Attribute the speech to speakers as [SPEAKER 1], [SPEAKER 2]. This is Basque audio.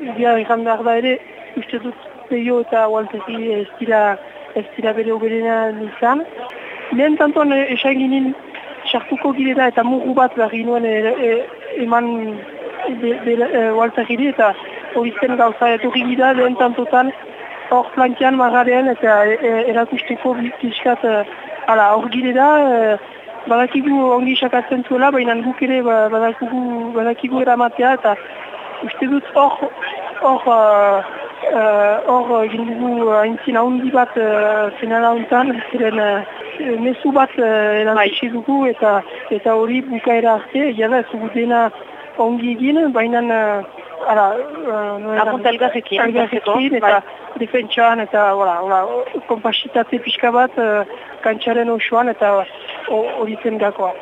[SPEAKER 1] Egia egan behar da ere, uste dut peio eta walteki ez dira, ez dira bere oberena izan. Lehen tantoan esan ginen sartuko girela eta mugu bat behar nuen eman waltekiri eta hori zen gauza etorri gira lehen tantotan hor flankian margarean eta erakusteko bizkat hor girela badakigu ongi sakatzen zuela, baina guk ere badakigu, badakigu eramatea eta uste dut hor hor hor egin dugu haintzin ahondi bat finala honetan, ziren mesu bat erantzi dugu eta eta hori bukaera arte, jada ez dugu dena ongi egin, baina ara,
[SPEAKER 2] Apunt elgarrekin,
[SPEAKER 1] elgarrekin eta defentsan eta kompasitate pixka bat kantxaren osoan eta hori zen gakoa.